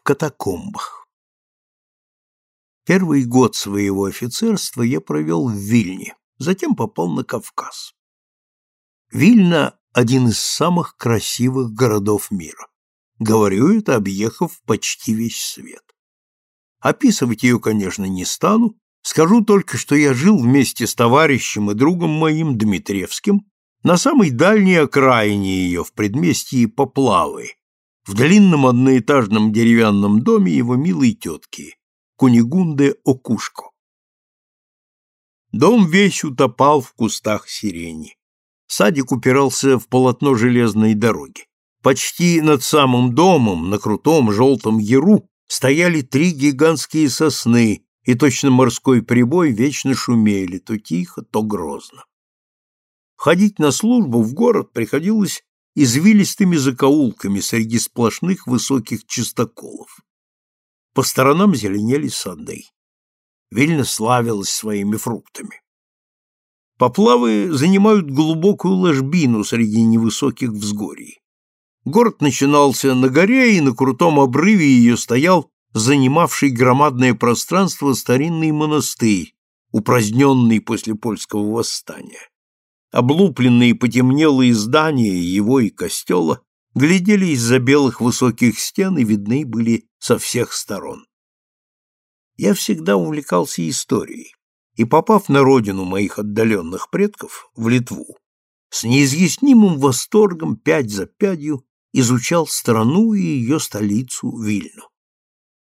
в катакомбах. Первый год своего офицерства я провел в Вильне, затем попал на Кавказ. Вильна – один из самых красивых городов мира. Говорю это, объехав почти весь свет. Описывать ее, конечно, не стану, скажу только, что я жил вместе с товарищем и другом моим Дмитриевским на самой дальней окраине ее, в предместье Поплавы, в длинном одноэтажном деревянном доме его милой тетки, Кунигунде Окушко. Дом весь утопал в кустах сирени. Садик упирался в полотно железной дороги. Почти над самым домом, на крутом желтом яру, стояли три гигантские сосны, и точно морской прибой вечно шумели, то тихо, то грозно. Ходить на службу в город приходилось извилистыми закоулками среди сплошных высоких чистоколов. По сторонам зеленели сады. Вильна славилась своими фруктами. Поплавы занимают глубокую ложбину среди невысоких взгорий. Город начинался на горе, и на крутом обрыве ее стоял занимавший громадное пространство старинный монастырь, упраздненный после польского восстания. Облупленные потемнелые здания его и костела глядели из-за белых высоких стен и видны были со всех сторон. Я всегда увлекался историей, и, попав на родину моих отдаленных предков, в Литву, с неизъяснимым восторгом пять за пятью изучал страну и ее столицу Вильну.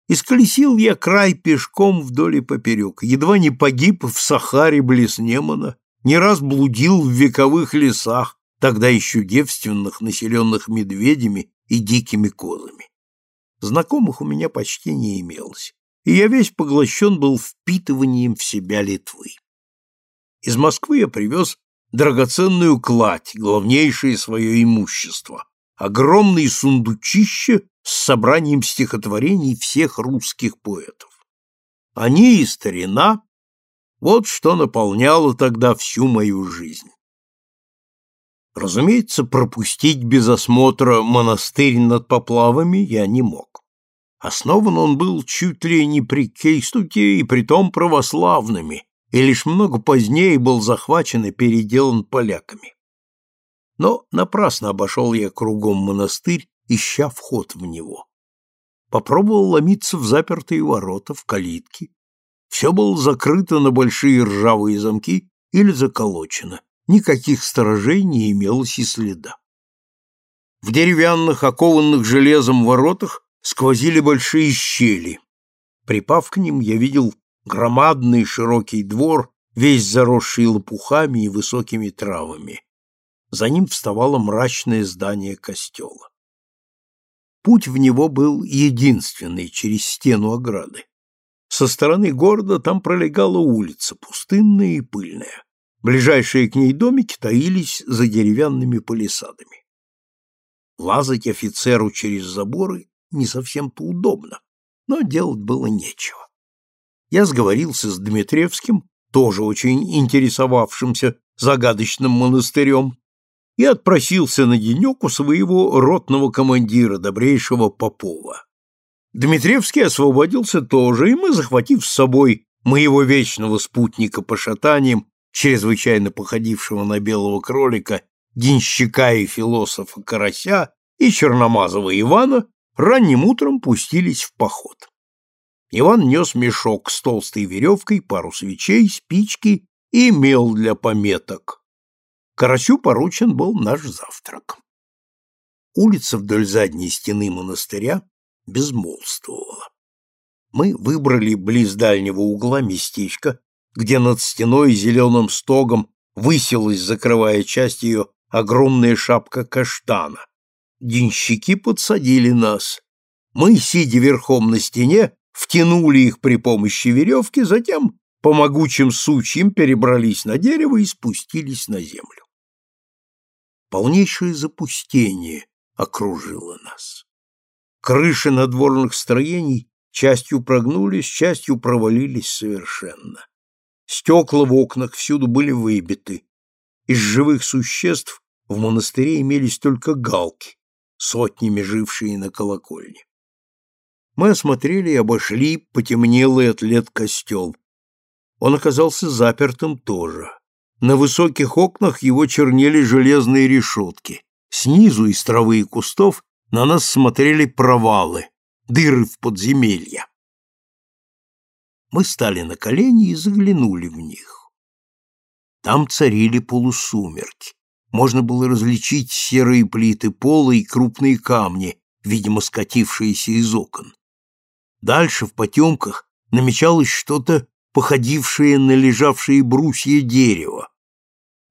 Исколесил я край пешком вдоль и поперек, едва не погиб в Сахаре близ Немана не раз блудил в вековых лесах, тогда еще девственных, населенных медведями и дикими козами. Знакомых у меня почти не имелось, и я весь поглощен был впитыванием в себя Литвы. Из Москвы я привез драгоценную кладь, главнейшее свое имущество, огромные сундучище с собранием стихотворений всех русских поэтов. Они и старина вот что наполняло тогда всю мою жизнь. Разумеется, пропустить без осмотра монастырь над поплавами я не мог. Основан он был чуть ли не при Кейстуке и притом православными, и лишь много позднее был захвачен и переделан поляками. Но напрасно обошел я кругом монастырь, ища вход в него. Попробовал ломиться в запертые ворота, в калитки, все было закрыто на большие ржавые замки или заколочено. Никаких сторожей не имелось и следа. В деревянных, окованных железом воротах сквозили большие щели. Припав к ним, я видел громадный широкий двор, весь заросший лопухами и высокими травами. За ним вставало мрачное здание костела. Путь в него был единственный через стену ограды. Со стороны города там пролегала улица, пустынная и пыльная. Ближайшие к ней домики таились за деревянными палисадами. Лазать офицеру через заборы не совсем-то удобно, но делать было нечего. Я сговорился с Дмитриевским, тоже очень интересовавшимся загадочным монастырем, и отпросился на денек у своего ротного командира, добрейшего Попова. Дмитриевский освободился тоже, и мы, захватив с собой моего вечного спутника по шатаниям, чрезвычайно походившего на белого кролика, денщика и философа Карася и Черномазова Ивана, ранним утром пустились в поход. Иван нес мешок с толстой веревкой, пару свечей, спички и мел для пометок. Карасю поручен был наш завтрак. Улица вдоль задней стены монастыря безмолвствовала. Мы выбрали близ дальнего угла местечко, где над стеной зеленым стогом высилась, закрывая часть ее, огромная шапка каштана. Денщики подсадили нас. Мы, сидя верхом на стене, втянули их при помощи веревки, затем по могучим сучьям перебрались на дерево и спустились на землю. Полнейшее запустение окружило нас. Крыши надворных строений частью прогнулись, частью провалились совершенно. Стекла в окнах всюду были выбиты. Из живых существ в монастыре имелись только галки, сотнями жившие на колокольне. Мы осмотрели и обошли потемнелый от лет костел. Он оказался запертым тоже. На высоких окнах его чернели железные решетки. Снизу из травы и кустов на нас смотрели провалы, дыры в подземелья. Мы стали на колени и заглянули в них. Там царили полусумерки. Можно было различить серые плиты пола и крупные камни, видимо, скатившиеся из окон. Дальше, в потемках, намечалось что-то, походившее на лежавшее брусья дерево.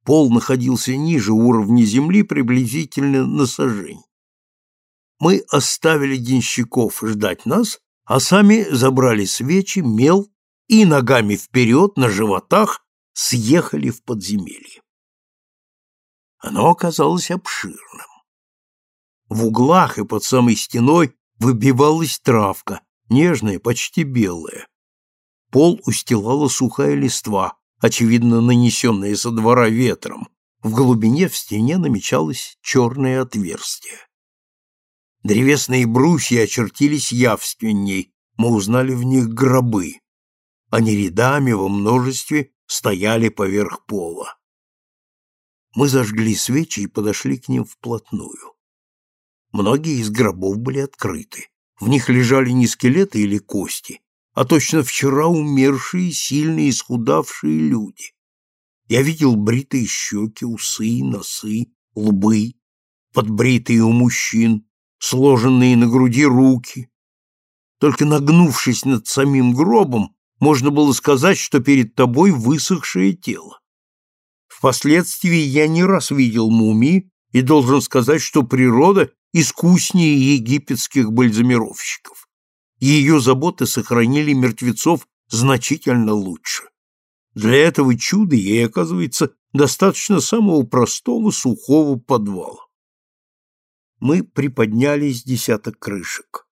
Пол находился ниже уровня земли приблизительно на сажень. Мы оставили денщиков ждать нас, а сами забрали свечи, мел и ногами вперед на животах съехали в подземелье. Оно оказалось обширным. В углах и под самой стеной выбивалась травка, нежная, почти белая. Пол устилала сухая листва, очевидно нанесенная со двора ветром. В глубине в стене намечалось черное отверстие. Древесные брусья очертились явственней, мы узнали в них гробы. Они рядами во множестве стояли поверх пола. Мы зажгли свечи и подошли к ним вплотную. Многие из гробов были открыты. В них лежали не скелеты или кости, а точно вчера умершие, сильные, исхудавшие люди. Я видел бритые щеки, усы, носы, лбы, подбритые у мужчин, сложенные на груди руки. Только нагнувшись над самим гробом, можно было сказать, что перед тобой высохшее тело. Впоследствии я не раз видел мумии и должен сказать, что природа искуснее египетских бальзамировщиков. Ее заботы сохранили мертвецов значительно лучше. Для этого чуда ей, оказывается, достаточно самого простого сухого подвала. Мы приподнялись десяток крышек.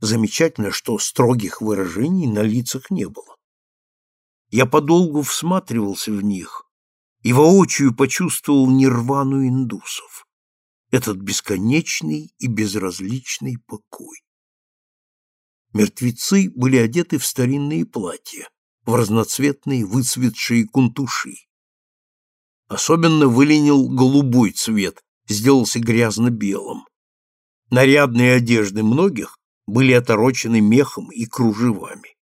Замечательно, что строгих выражений на лицах не было. Я подолгу всматривался в них и воочию почувствовал нирвану индусов, этот бесконечный и безразличный покой. Мертвецы были одеты в старинные платья, в разноцветные выцветшие кунтуши. Особенно выленил голубой цвет, сделался грязно-белым. Нарядные одежды многих были оторочены мехом и кружевами.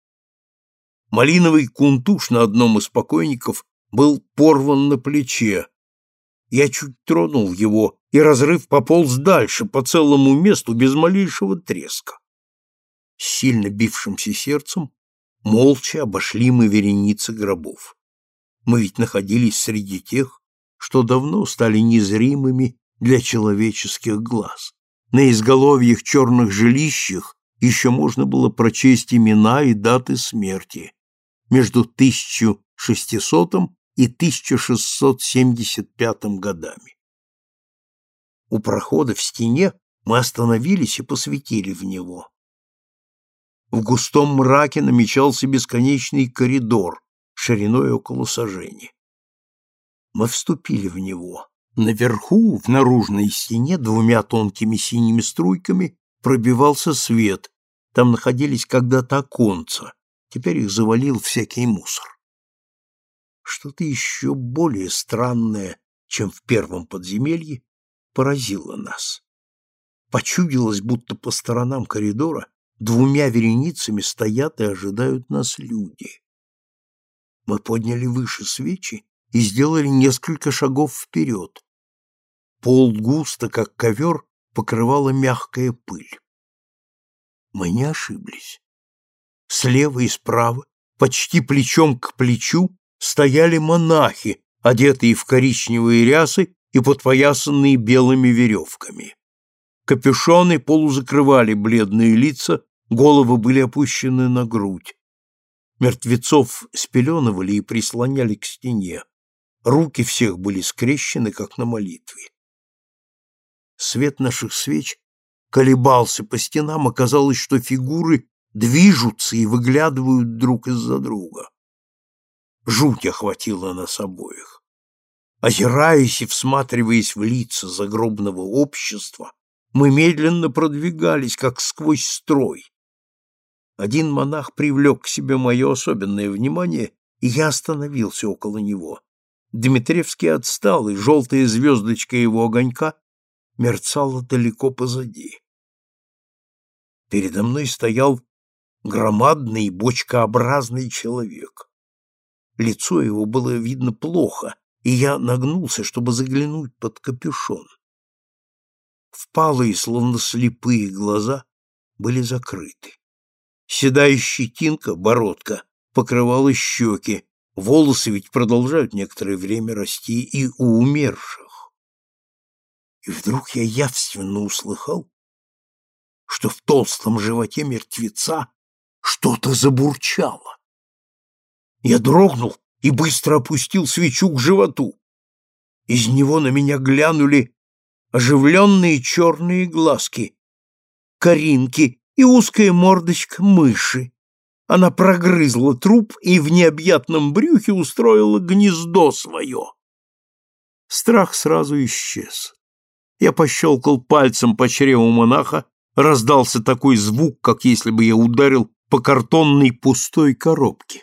Малиновый кунтуш на одном из покойников был порван на плече. Я чуть тронул его, и разрыв пополз дальше, по целому месту, без малейшего треска. С сильно бившимся сердцем молча обошли мы вереницы гробов. Мы ведь находились среди тех, что давно стали незримыми для человеческих глаз. На изголовьях черных жилищах еще можно было прочесть имена и даты смерти между 1600 и 1675 годами. У прохода в стене мы остановились и посветили в него. В густом мраке намечался бесконечный коридор шириной около сажени. Мы вступили в него. Наверху, в наружной стене, двумя тонкими синими струйками пробивался свет. Там находились когда-то оконца. Теперь их завалил всякий мусор что-то еще более странное, чем в первом подземелье, поразило нас. Почудилось, будто по сторонам коридора двумя вереницами стоят и ожидают нас люди. Мы подняли выше свечи и сделали несколько шагов вперед. Пол густо, как ковер, покрывала мягкая пыль. Мы не ошиблись. Слева и справа, почти плечом к плечу, стояли монахи, одетые в коричневые рясы и подпоясанные белыми веревками. Капюшоны полузакрывали бледные лица, головы были опущены на грудь. Мертвецов спеленывали и прислоняли к стене. Руки всех были скрещены, как на молитве. Свет наших свеч колебался по стенам, оказалось, что фигуры движутся и выглядывают друг из-за друга. Жуть охватила нас обоих. Озираясь и всматриваясь в лица загробного общества, мы медленно продвигались, как сквозь строй. Один монах привлек к себе мое особенное внимание, и я остановился около него. Дмитриевский отстал, и желтая звездочка его огонька мерцала далеко позади. Передо мной стоял громадный бочкообразный человек. Лицо его было видно плохо, и я нагнулся, чтобы заглянуть под капюшон. Впалые, словно слепые глаза были закрыты. Седая щетинка, бородка, покрывала щеки, волосы ведь продолжают некоторое время расти и у умерших. И вдруг я явственно услыхал, что в толстом животе мертвеца что-то забурчало. Я дрогнул и быстро опустил свечу к животу. Из него на меня глянули оживленные черные глазки, коринки и узкая мордочка мыши. Она прогрызла труп и в необъятном брюхе устроила гнездо свое. Страх сразу исчез. Я пощелкал пальцем по чреву монаха, раздался такой звук, как если бы я ударил по картонной пустой коробке.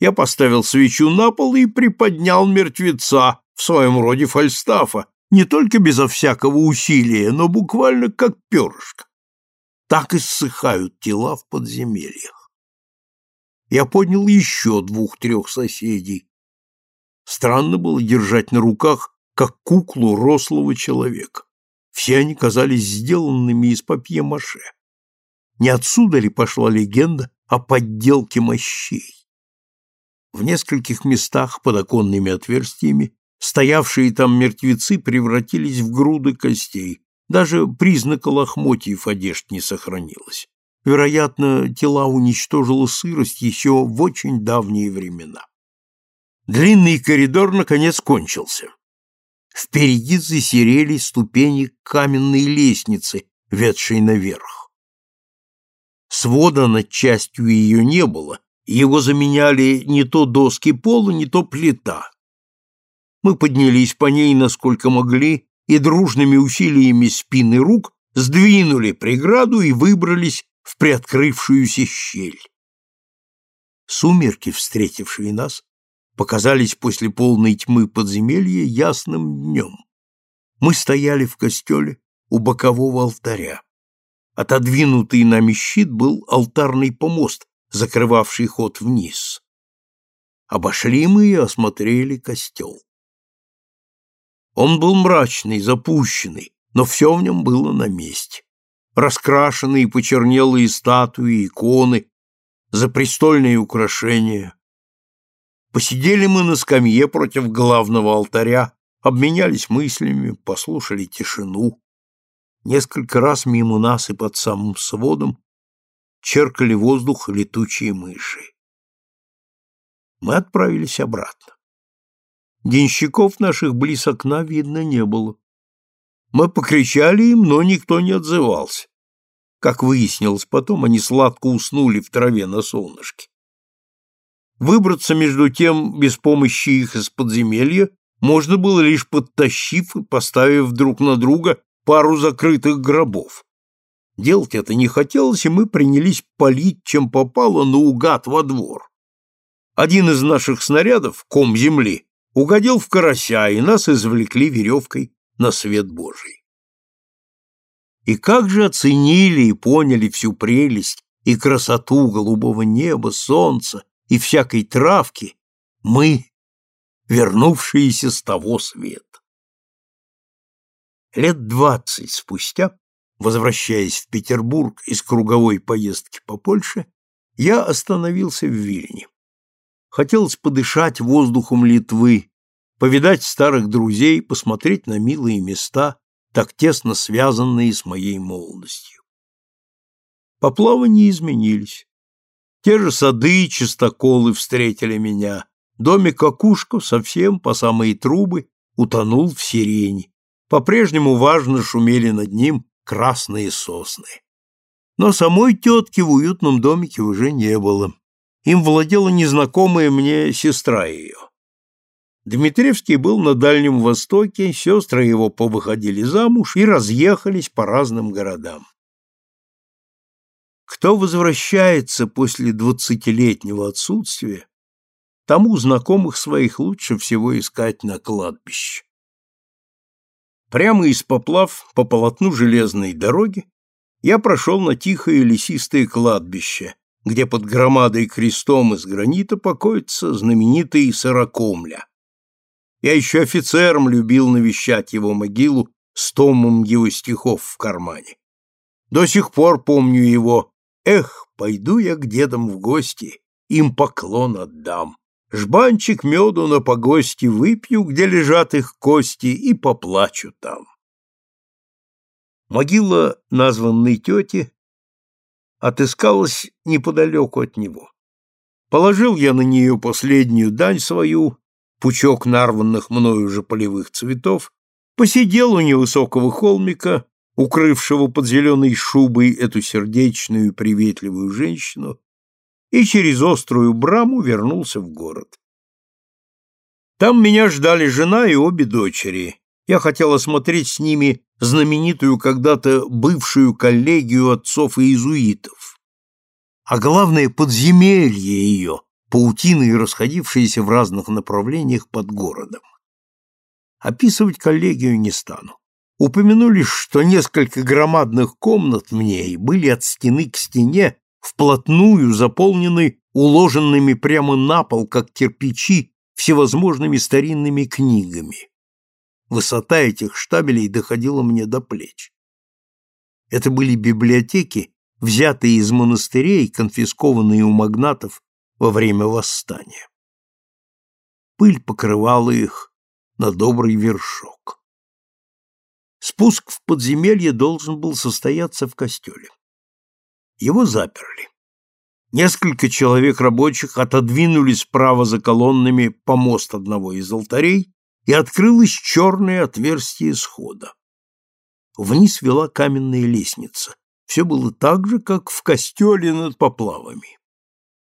Я поставил свечу на пол и приподнял мертвеца, в своем роде фальстафа, не только безо всякого усилия, но буквально как перышко. Так иссыхают тела в подземельях. Я поднял еще двух-трех соседей. Странно было держать на руках, как куклу рослого человека. Все они казались сделанными из папье-маше. Не отсюда ли пошла легенда о подделке мощей? В нескольких местах под оконными отверстиями стоявшие там мертвецы превратились в груды костей, даже признака лохмотьев одежд не сохранилось. Вероятно, тела уничтожила сырость еще в очень давние времена. Длинный коридор, наконец, кончился. Впереди засерели ступени каменной лестницы, ведшей наверх. Свода над частью ее не было, его заменяли не то доски пола, не то плита. Мы поднялись по ней, насколько могли, и дружными усилиями спин и рук сдвинули преграду и выбрались в приоткрывшуюся щель. Сумерки, встретившие нас, показались после полной тьмы подземелья ясным днем. Мы стояли в костеле у бокового алтаря. Отодвинутый нами щит был алтарный помост, закрывавший ход вниз. Обошли мы и осмотрели костел. Он был мрачный, запущенный, но все в нем было на месте. Раскрашенные почернелые статуи, иконы, запрестольные украшения. Посидели мы на скамье против главного алтаря, обменялись мыслями, послушали тишину. Несколько раз мимо нас и под самым сводом черкали воздух летучие мыши. Мы отправились обратно. Денщиков наших близ окна видно не было. Мы покричали им, но никто не отзывался. Как выяснилось потом, они сладко уснули в траве на солнышке. Выбраться, между тем, без помощи их из подземелья можно было лишь подтащив и поставив друг на друга пару закрытых гробов. Делать это не хотелось, и мы принялись палить, чем попало, наугад во двор. Один из наших снарядов, ком земли, угодил в карася, и нас извлекли веревкой на свет Божий. И как же оценили и поняли всю прелесть и красоту голубого неба, солнца и всякой травки мы, вернувшиеся с того света. Лет двадцать спустя, возвращаясь в Петербург из круговой поездки по Польше, я остановился в Вильне. Хотелось подышать воздухом Литвы, повидать старых друзей, посмотреть на милые места, так тесно связанные с моей молодостью. Поплавы не изменились. Те же сады и чистоколы встретили меня. Домик Акушков совсем по самые трубы утонул в сирени. По-прежнему важно шумели над ним красные сосны. Но самой тетки в уютном домике уже не было. Им владела незнакомая мне сестра ее. Дмитриевский был на Дальнем Востоке, сестры его повыходили замуж и разъехались по разным городам. Кто возвращается после двадцатилетнего отсутствия, тому знакомых своих лучше всего искать на кладбище. Прямо из поплав по полотну железной дороги я прошел на тихое лесистое кладбище, где под громадой крестом из гранита покоится знаменитый Сорокомля. Я еще офицером любил навещать его могилу с томом его стихов в кармане. До сих пор помню его «Эх, пойду я к дедам в гости, им поклон отдам. Жбанчик меду на погости выпью, где лежат их кости, и поплачу там». Могила названной тети отыскалась неподалеку от него. Положил я на нее последнюю дань свою, пучок нарванных мною же полевых цветов, посидел у невысокого холмика, укрывшего под зеленой шубой эту сердечную приветливую женщину, и через острую браму вернулся в город. Там меня ждали жена и обе дочери. Я хотел осмотреть с ними знаменитую когда-то бывшую коллегию отцов и иезуитов. А главное, подземелье ее, паутиной расходившиеся в разных направлениях под городом. Описывать коллегию не стану. Упомяну лишь, что несколько громадных комнат в ней были от стены к стене вплотную заполнены уложенными прямо на пол, как кирпичи, всевозможными старинными книгами. Высота этих штабелей доходила мне до плеч. Это были библиотеки, взятые из монастырей, конфискованные у магнатов во время восстания. Пыль покрывала их на добрый вершок. Спуск в подземелье должен был состояться в костеле. Его заперли. Несколько человек рабочих отодвинули справа за колоннами помост одного из алтарей и открылось черное отверстие схода. Вниз вела каменная лестница. Все было так же, как в костеле над поплавами.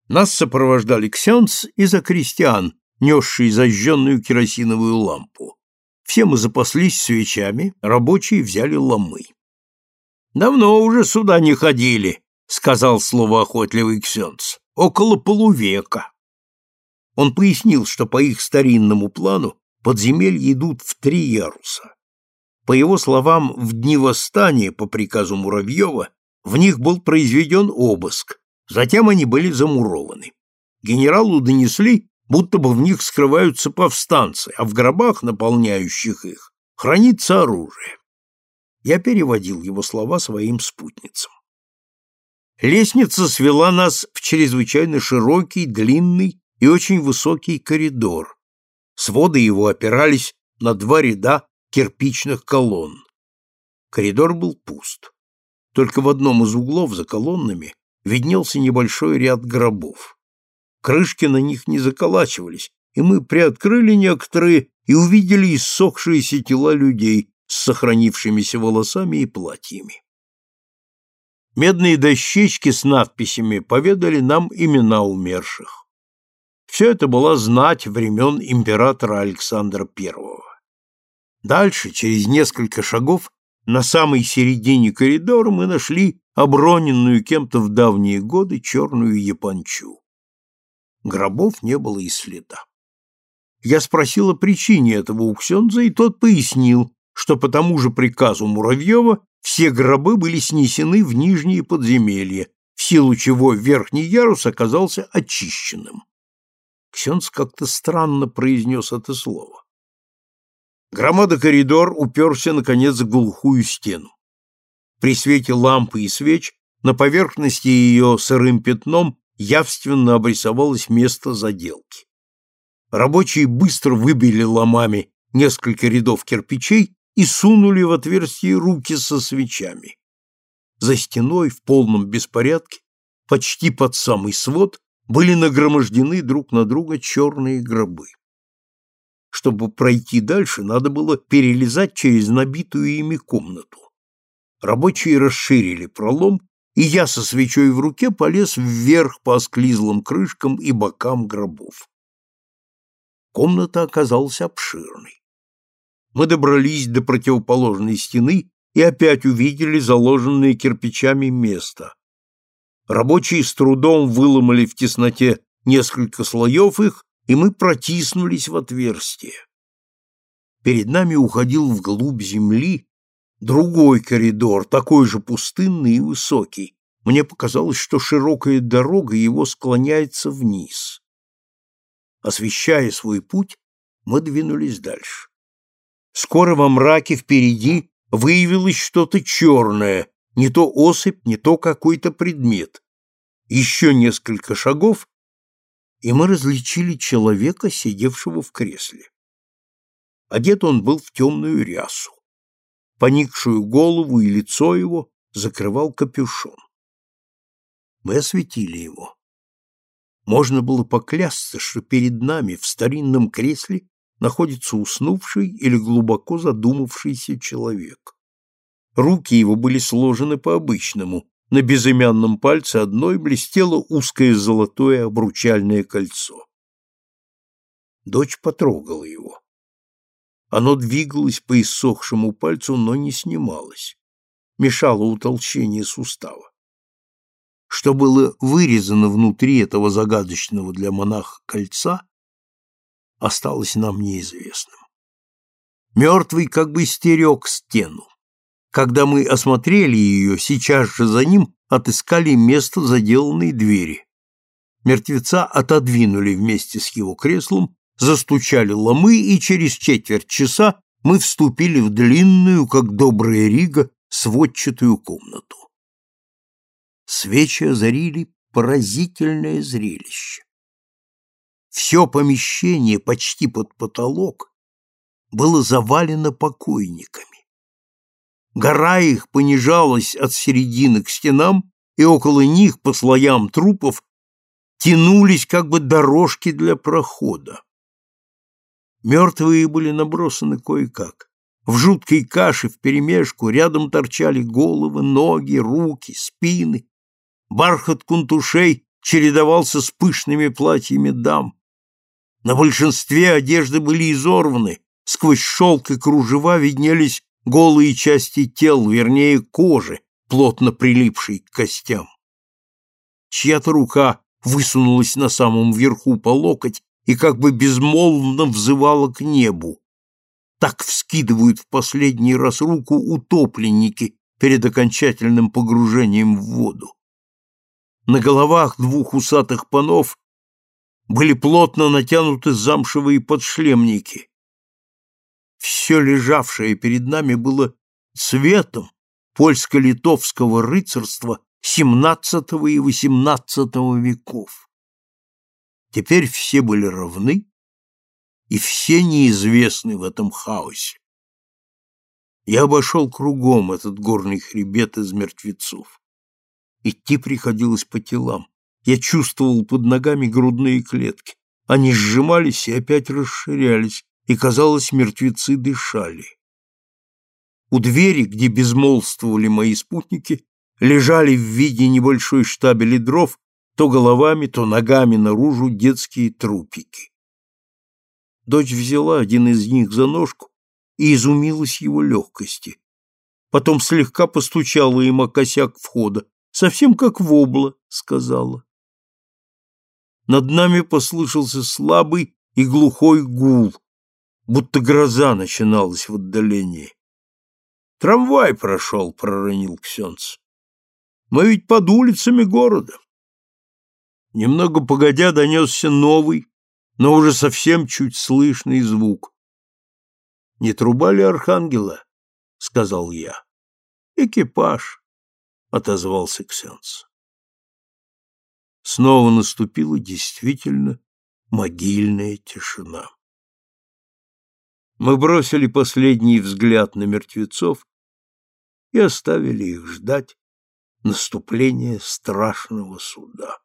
Нас сопровождали ксенц и закристиан, несший зажженную керосиновую лампу. Все мы запаслись свечами, рабочие взяли ломы. «Давно уже сюда не ходили», — сказал словоохотливый ксенц. «Около полувека». Он пояснил, что по их старинному плану подземелья идут в три яруса. По его словам, в дни восстания по приказу Муравьева в них был произведен обыск, затем они были замурованы. Генералу донесли, будто бы в них скрываются повстанцы, а в гробах, наполняющих их, хранится оружие. Я переводил его слова своим спутницам. Лестница свела нас в чрезвычайно широкий, длинный и очень высокий коридор, Своды его опирались на два ряда кирпичных колонн. Коридор был пуст. Только в одном из углов за колоннами виднелся небольшой ряд гробов. Крышки на них не заколачивались, и мы приоткрыли некоторые и увидели иссохшиеся тела людей с сохранившимися волосами и платьями. Медные дощечки с надписями поведали нам имена умерших. Все это была знать времен императора Александра I. Дальше, через несколько шагов, на самой середине коридора мы нашли оброненную кем-то в давние годы черную япончу. Гробов не было и следа. Я спросил о причине этого у Ксенза, и тот пояснил, что по тому же приказу Муравьева все гробы были снесены в нижние подземелья, в силу чего верхний ярус оказался очищенным. Ксенц как-то странно произнес это слово. Громада-коридор уперся, наконец, в глухую стену. При свете лампы и свеч на поверхности ее сырым пятном явственно обрисовалось место заделки. Рабочие быстро выбили ломами несколько рядов кирпичей и сунули в отверстие руки со свечами. За стеной в полном беспорядке, почти под самый свод, были нагромождены друг на друга черные гробы. Чтобы пройти дальше, надо было перелезать через набитую ими комнату. Рабочие расширили пролом, и я со свечой в руке полез вверх по осклизлым крышкам и бокам гробов. Комната оказалась обширной. Мы добрались до противоположной стены и опять увидели заложенное кирпичами место. Рабочие с трудом выломали в тесноте несколько слоев их, и мы протиснулись в отверстие. Перед нами уходил вглубь земли другой коридор, такой же пустынный и высокий. Мне показалось, что широкая дорога его склоняется вниз. Освещая свой путь, мы двинулись дальше. Скоро во мраке впереди выявилось что-то черное, не то осыпь, не то какой-то предмет. Еще несколько шагов, и мы различили человека, сидевшего в кресле. Одет он был в темную рясу. Поникшую голову и лицо его закрывал капюшон. Мы осветили его. Можно было поклясться, что перед нами в старинном кресле находится уснувший или глубоко задумавшийся человек. Руки его были сложены по-обычному, на безымянном пальце одной блестело узкое золотое обручальное кольцо. Дочь потрогала его. Оно двигалось по иссохшему пальцу, но не снималось. Мешало утолщение сустава. Что было вырезано внутри этого загадочного для монаха кольца, осталось нам неизвестным. Мертвый как бы стерег стену. Когда мы осмотрели ее, сейчас же за ним отыскали место заделанной двери. Мертвеца отодвинули вместе с его креслом, застучали ломы, и через четверть часа мы вступили в длинную, как добрая рига, сводчатую комнату. Свечи озарили поразительное зрелище. Все помещение почти под потолок было завалено покойниками. Гора их понижалась от середины к стенам, и около них, по слоям трупов, тянулись как бы дорожки для прохода. Мертвые были набросаны кое-как. В жуткой каше вперемешку рядом торчали головы, ноги, руки, спины. Бархат кунтушей чередовался с пышными платьями дам. На большинстве одежды были изорваны, сквозь шелк и кружева виднелись голые части тел, вернее, кожи, плотно прилипшей к костям. Чья-то рука высунулась на самом верху по локоть и как бы безмолвно взывала к небу. Так вскидывают в последний раз руку утопленники перед окончательным погружением в воду. На головах двух усатых панов были плотно натянуты замшевые подшлемники, все лежавшее перед нами было цветом польско-литовского рыцарства XVII и XVIII веков. Теперь все были равны, и все неизвестны в этом хаосе. Я обошел кругом этот горный хребет из мертвецов. Идти приходилось по телам. Я чувствовал под ногами грудные клетки. Они сжимались и опять расширялись, и, казалось, мертвецы дышали. У двери, где безмолвствовали мои спутники, лежали в виде небольшой штабели дров то головами, то ногами наружу детские трупики. Дочь взяла один из них за ножку и изумилась его легкости. Потом слегка постучала им о косяк входа. «Совсем как вобла», — сказала. Над нами послышался слабый и глухой гул, будто гроза начиналась в отдалении. «Трамвай прошел», — проронил Ксенц. «Мы ведь под улицами города». Немного погодя донесся новый, но уже совсем чуть слышный звук. «Не труба ли архангела?» — сказал я. «Экипаж», — отозвался Ксенц. Снова наступила действительно могильная тишина. Мы бросили последний взгляд на мертвецов и оставили их ждать наступления страшного суда.